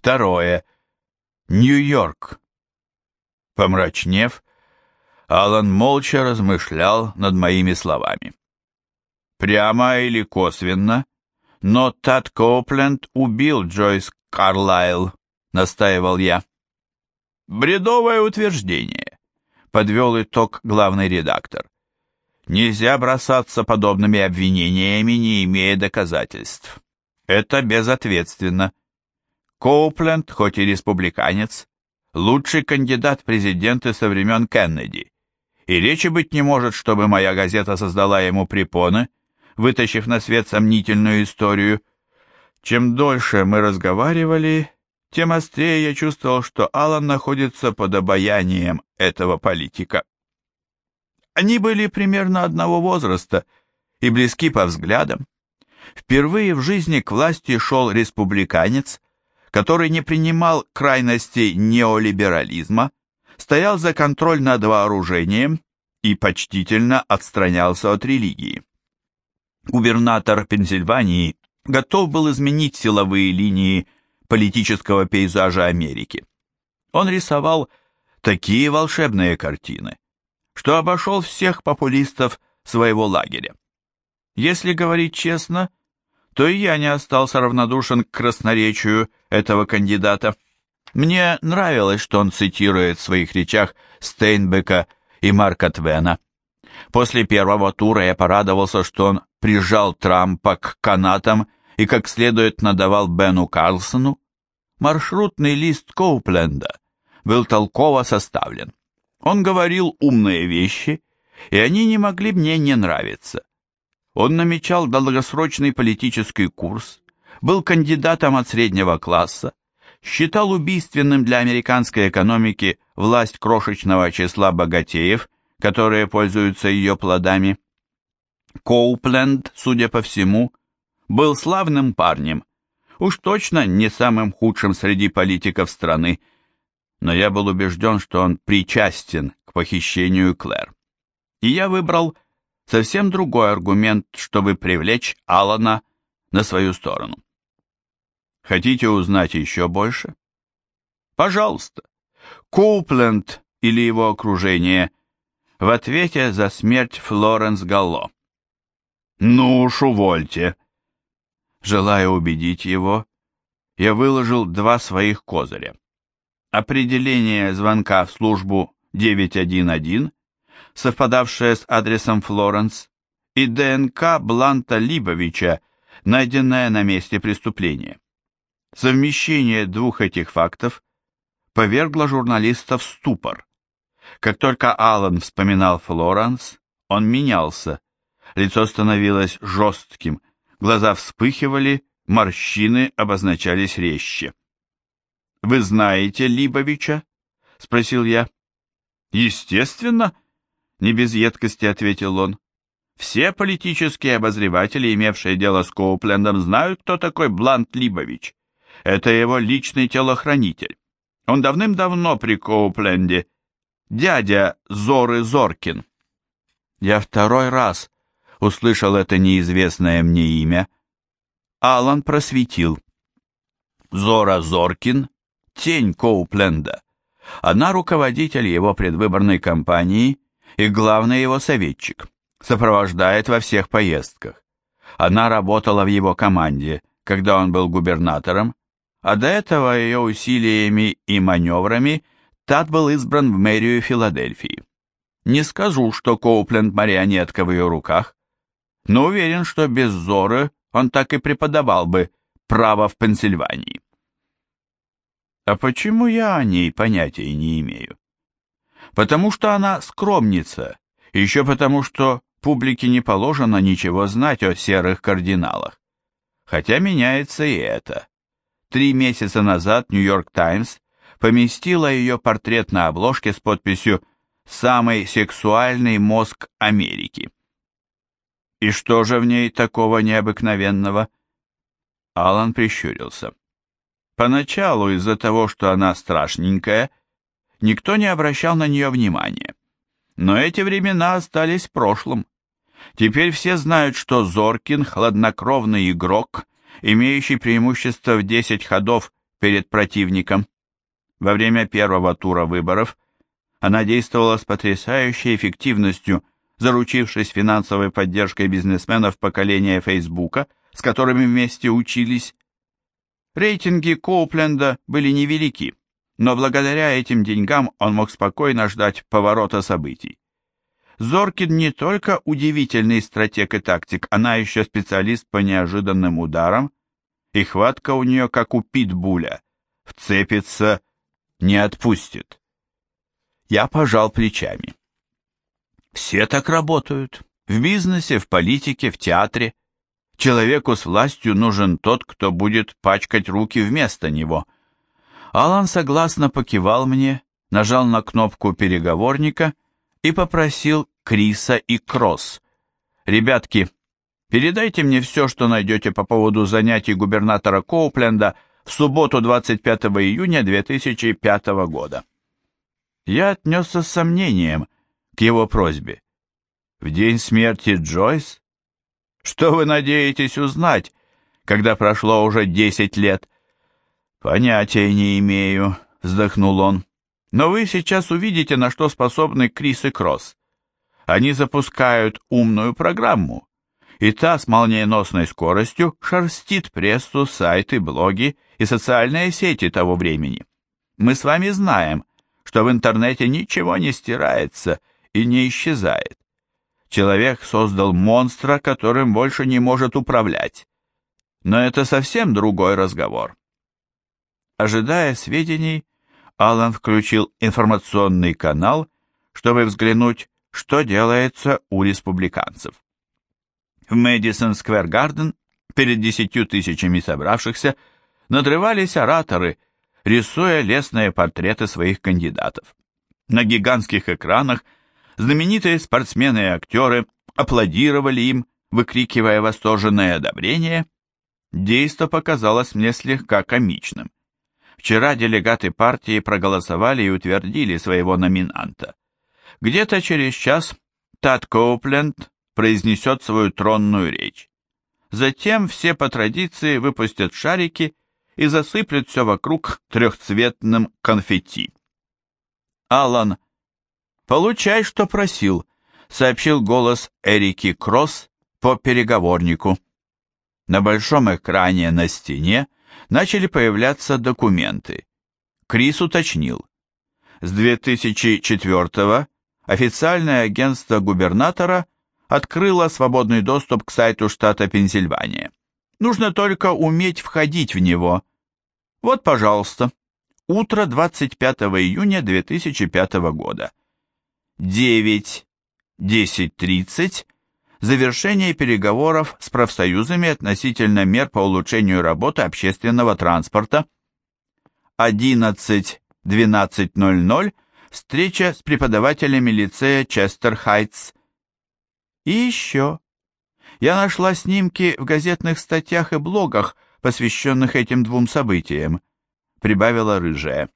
Второе. Нью-Йорк. Помрачнев, Алан молча размышлял над моими словами. Прямо или косвенно, но Тат Копленд убил Джойс Карлайл, настаивал я. Бредовое утверждение, подвел итог главный редактор. Нельзя бросаться подобными обвинениями, не имея доказательств. Это безответственно. Коупленд, хоть и республиканец, лучший кандидат президента со времен Кеннеди. И речи быть не может, чтобы моя газета создала ему препоны, вытащив на свет сомнительную историю. Чем дольше мы разговаривали, тем острее я чувствовал, что Алан находится под обаянием этого политика. Они были примерно одного возраста и близки по взглядам. Впервые в жизни к власти шел республиканец, который не принимал крайностей неолиберализма, стоял за контроль над вооружением и почтительно отстранялся от религии. Губернатор Пенсильвании готов был изменить силовые линии политического пейзажа Америки. Он рисовал такие волшебные картины, что обошел всех популистов своего лагеря. Если говорить честно, то и я не остался равнодушен к красноречию этого кандидата. Мне нравилось, что он цитирует в своих речах Стейнбека и Марка Твена. После первого тура я порадовался, что он прижал Трампа к канатам и как следует надавал Бену Карлсону. Маршрутный лист Коупленда был толково составлен. Он говорил умные вещи, и они не могли мне не нравиться. Он намечал долгосрочный политический курс, был кандидатом от среднего класса, считал убийственным для американской экономики власть крошечного числа богатеев, которые пользуются ее плодами. Коупленд, судя по всему, был славным парнем, уж точно не самым худшим среди политиков страны, но я был убежден, что он причастен к похищению Клэр. И я выбрал совсем другой аргумент, чтобы привлечь Алана на свою сторону. Хотите узнать еще больше? Пожалуйста. Коупленд или его окружение в ответе за смерть Флоренс Галло. Ну уж увольте. Желая убедить его, я выложил два своих козыря. Определение звонка в службу 911 совпадавшее с адресом Флоренс, и ДНК Бланта Либовича, найденное на месте преступления. Совмещение двух этих фактов повергло журналиста в ступор. Как только Аллан вспоминал Флоренс, он менялся. Лицо становилось жестким, глаза вспыхивали, морщины обозначались резче. «Вы знаете Либовича?» — спросил я. «Естественно», не без едкости ответил он. Все политические обозреватели, имевшие дело с Коуплендом, знают, кто такой Блант Либович. Это его личный телохранитель. Он давным-давно при Коупленде. Дядя Зоры Зоркин. Я второй раз услышал это неизвестное мне имя. Алан просветил. Зора Зоркин — тень Коупленда. Она руководитель его предвыборной кампании и главный его советчик, сопровождает во всех поездках. Она работала в его команде, когда он был губернатором, а до этого ее усилиями и маневрами Тат был избран в мэрию Филадельфии. Не скажу, что Коупленд марионетка в ее руках, но уверен, что без Зоры он так и преподавал бы право в Пенсильвании. А почему я о ней понятия не имею? потому что она скромница, еще потому что публике не положено ничего знать о серых кардиналах. Хотя меняется и это. Три месяца назад «Нью-Йорк Таймс» поместила ее портрет на обложке с подписью «Самый сексуальный мозг Америки». И что же в ней такого необыкновенного? Алан прищурился. Поначалу из-за того, что она страшненькая, никто не обращал на нее внимания. Но эти времена остались прошлым. Теперь все знают, что Зоркин – хладнокровный игрок, имеющий преимущество в 10 ходов перед противником. Во время первого тура выборов она действовала с потрясающей эффективностью, заручившись финансовой поддержкой бизнесменов поколения Фейсбука, с которыми вместе учились. Рейтинги Коупленда были невелики – но благодаря этим деньгам он мог спокойно ждать поворота событий. Зоркин не только удивительный стратег и тактик, она еще специалист по неожиданным ударам, и хватка у нее, как у питбуля, вцепится, не отпустит. Я пожал плечами. Все так работают. В бизнесе, в политике, в театре. Человеку с властью нужен тот, кто будет пачкать руки вместо него – Алан согласно покивал мне, нажал на кнопку переговорника и попросил Криса и Кросс. «Ребятки, передайте мне все, что найдете по поводу занятий губернатора Коупленда в субботу 25 июня 2005 года». Я отнесся с сомнением к его просьбе. «В день смерти Джойс? Что вы надеетесь узнать, когда прошло уже 10 лет?» «Понятия не имею», — вздохнул он. «Но вы сейчас увидите, на что способны Крис и Кросс. Они запускают умную программу, и та с молниеносной скоростью шерстит прессу, сайты, блоги и социальные сети того времени. Мы с вами знаем, что в интернете ничего не стирается и не исчезает. Человек создал монстра, которым больше не может управлять. Но это совсем другой разговор. Ожидая сведений, Алан включил информационный канал, чтобы взглянуть, что делается у республиканцев. В Мэдисон Сквер Гарден перед десятью тысячами собравшихся надрывались ораторы, рисуя лестные портреты своих кандидатов. На гигантских экранах знаменитые спортсмены и актеры аплодировали им, выкрикивая восторженное одобрение. Действо показалось мне слегка комичным. Вчера делегаты партии проголосовали и утвердили своего номинанта. Где-то через час Тат Коупленд произнесет свою тронную речь. Затем все по традиции выпустят шарики и засыплют все вокруг трехцветным конфетти. Алан, получай, что просил, сообщил голос Эрики Кросс по переговорнику. На большом экране на стене начали появляться документы. Крис уточнил. С 2004 официальное агентство губернатора открыло свободный доступ к сайту штата Пенсильвания. Нужно только уметь входить в него. Вот, пожалуйста. Утро 25 июня 2005 года. 9, 10.30 завершение переговоров с профсоюзами относительно мер по улучшению работы общественного транспорта. 11.12.00. Встреча с преподавателями лицея Честер-Хайтс. И еще. Я нашла снимки в газетных статьях и блогах, посвященных этим двум событиям. Прибавила рыжая.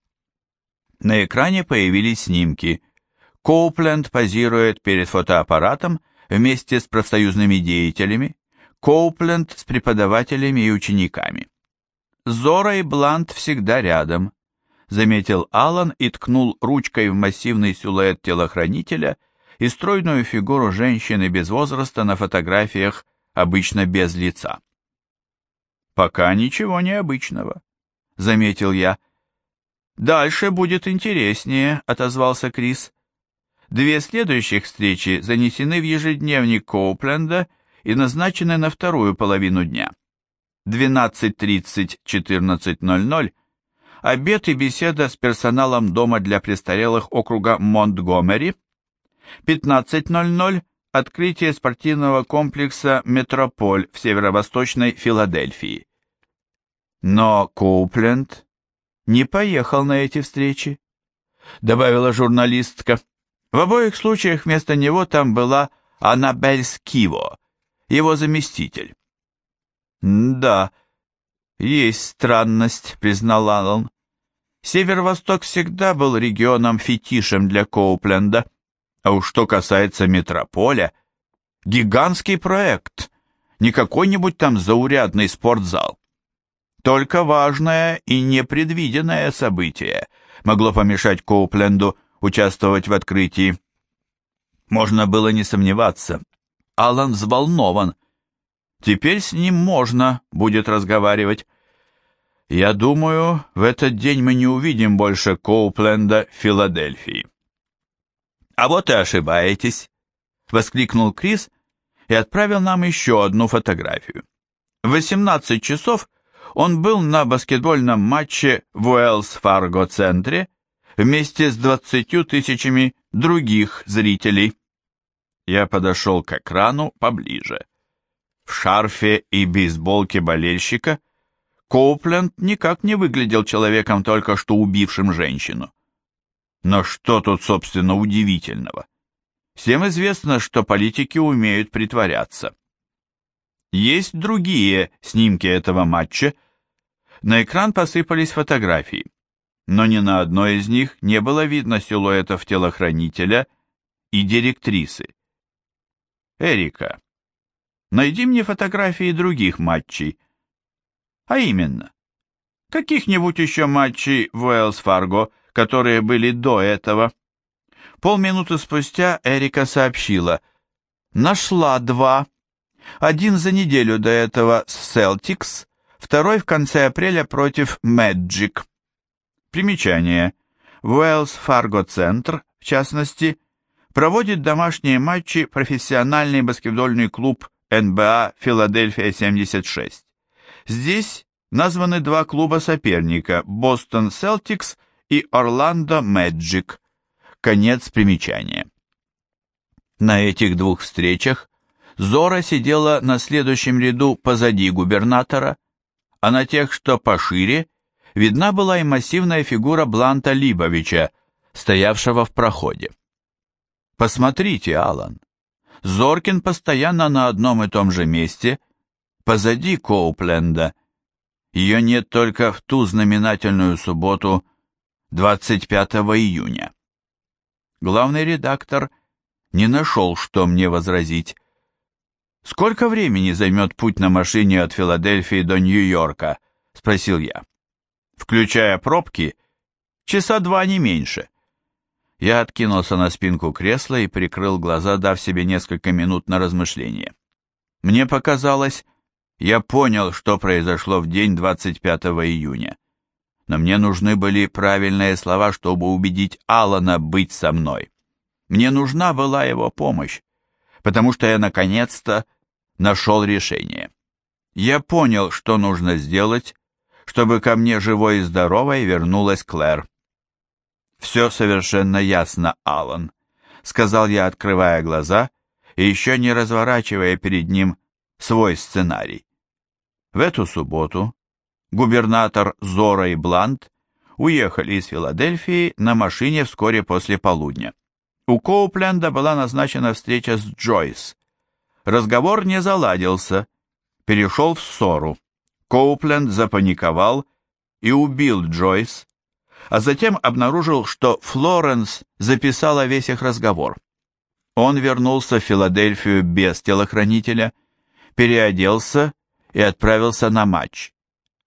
На экране появились снимки. Коупленд позирует перед фотоаппаратом – вместе с профсоюзными деятелями, Коупленд с преподавателями и учениками. «Зора и Блант всегда рядом», — заметил Алан и ткнул ручкой в массивный силуэт телохранителя и стройную фигуру женщины без возраста на фотографиях, обычно без лица. «Пока ничего необычного», — заметил я. «Дальше будет интереснее», — отозвался Крис. Две следующих встречи занесены в ежедневник Коупленда и назначены на вторую половину дня. 12.30-14.00 обед и беседа с персоналом дома для престарелых округа Монтгомери. 15.00 открытие спортивного комплекса «Метрополь» в северо-восточной Филадельфии. Но Коупленд не поехал на эти встречи, добавила журналистка. В обоих случаях вместо него там была Аннабель Скиво, его заместитель. «Да, есть странность», — признал Аллан. «Северо-восток всегда был регионом-фетишем для Коупленда. А уж что касается метрополя, гигантский проект, не какой-нибудь там заурядный спортзал. Только важное и непредвиденное событие могло помешать Коупленду участвовать в открытии. Можно было не сомневаться. Алан взволнован. Теперь с ним можно будет разговаривать. Я думаю, в этот день мы не увидим больше Коупленда в Филадельфии. А вот и ошибаетесь, воскликнул Крис и отправил нам еще одну фотографию. В 18 часов он был на баскетбольном матче в Уэллс-Фарго-центре вместе с двадцатью тысячами других зрителей. Я подошел к экрану поближе. В шарфе и бейсболке болельщика Коупленд никак не выглядел человеком, только что убившим женщину. Но что тут, собственно, удивительного? Всем известно, что политики умеют притворяться. Есть другие снимки этого матча. На экран посыпались фотографии но ни на одной из них не было видно силуэтов телохранителя и директрисы. «Эрика, найди мне фотографии других матчей. А именно, каких-нибудь еще матчей в Уэллс-Фарго, которые были до этого». Полминуты спустя Эрика сообщила. «Нашла два. Один за неделю до этого с Селтикс, второй в конце апреля против Мэджик». Примечание. Уэллс Фарго-центр, в частности, проводит домашние матчи профессиональный баскетбольный клуб НБА «Филадельфия-76». Здесь названы два клуба-соперника «Бостон Селтикс» и «Орландо Мэджик». Конец примечания. На этих двух встречах Зора сидела на следующем ряду позади губернатора, а на тех, что пошире, видна была и массивная фигура Бланта Либовича, стоявшего в проходе. «Посмотрите, Алан, Зоркин постоянно на одном и том же месте, позади Коупленда. Ее нет только в ту знаменательную субботу, 25 июня». Главный редактор не нашел, что мне возразить. «Сколько времени займет путь на машине от Филадельфии до Нью-Йорка?» — спросил я включая пробки, часа два не меньше. Я откинулся на спинку кресла и прикрыл глаза, дав себе несколько минут на размышление. Мне показалось, я понял, что произошло в день 25 июня. Но мне нужны были правильные слова, чтобы убедить Алана быть со мной. Мне нужна была его помощь, потому что я наконец-то нашел решение. Я понял, что нужно сделать, чтобы ко мне живой и здоровой вернулась Клэр. «Все совершенно ясно, Алан», — сказал я, открывая глаза и еще не разворачивая перед ним свой сценарий. В эту субботу губернатор Зора и Блант уехали из Филадельфии на машине вскоре после полудня. У Коупленда была назначена встреча с Джойс. Разговор не заладился, перешел в ссору. Коупленд запаниковал и убил Джойс, а затем обнаружил, что Флоренс записала весь их разговор. Он вернулся в Филадельфию без телохранителя, переоделся и отправился на матч.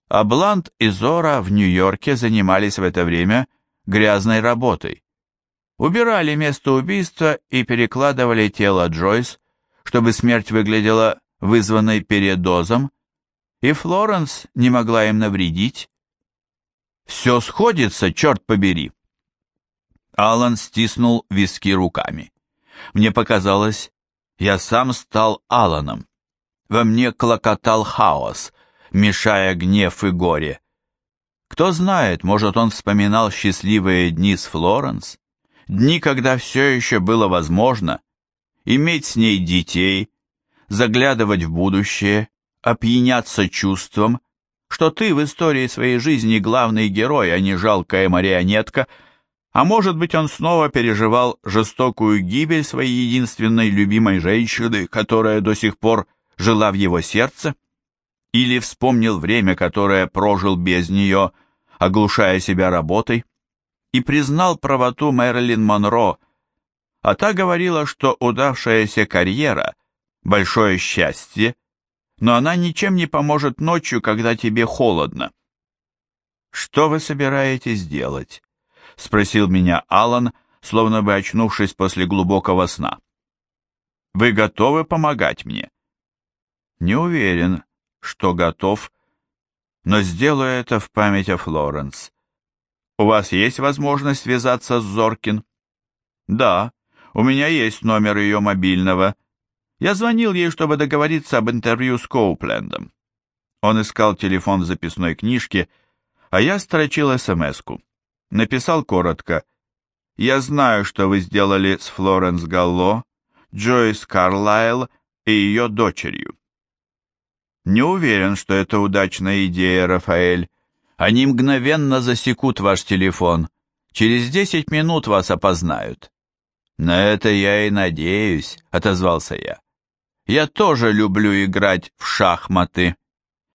А Блант и Зора в Нью-Йорке занимались в это время грязной работой. Убирали место убийства и перекладывали тело Джойс, чтобы смерть выглядела вызванной передозом, и Флоренс не могла им навредить. Все сходится, черт побери. Алан стиснул виски руками. Мне показалось, я сам стал Аланом. Во мне клокотал хаос, мешая гнев и горе. Кто знает, может, он вспоминал счастливые дни с Флоренс, дни, когда все еще было возможно иметь с ней детей, заглядывать в будущее, опьяняться чувством, что ты в истории своей жизни главный герой, а не жалкая марионетка, а может быть он снова переживал жестокую гибель своей единственной любимой женщины, которая до сих пор жила в его сердце, или вспомнил время, которое прожил без нее, оглушая себя работой, и признал правоту Мэрилин Монро, а та говорила, что удавшаяся карьера – большое счастье – но она ничем не поможет ночью, когда тебе холодно». «Что вы собираетесь делать?» — спросил меня Алан, словно бы очнувшись после глубокого сна. «Вы готовы помогать мне?» «Не уверен, что готов, но сделаю это в память о Флоренс. У вас есть возможность связаться с Зоркин?» «Да, у меня есть номер ее мобильного», я звонил ей, чтобы договориться об интервью с Коуплендом. Он искал телефон в записной книжке, а я строчил смс-ку. Написал коротко. «Я знаю, что вы сделали с Флоренс Галло, Джойс Карлайл и ее дочерью». «Не уверен, что это удачная идея, Рафаэль. Они мгновенно засекут ваш телефон. Через десять минут вас опознают». «На это я и надеюсь», — отозвался я. Я тоже люблю играть в шахматы.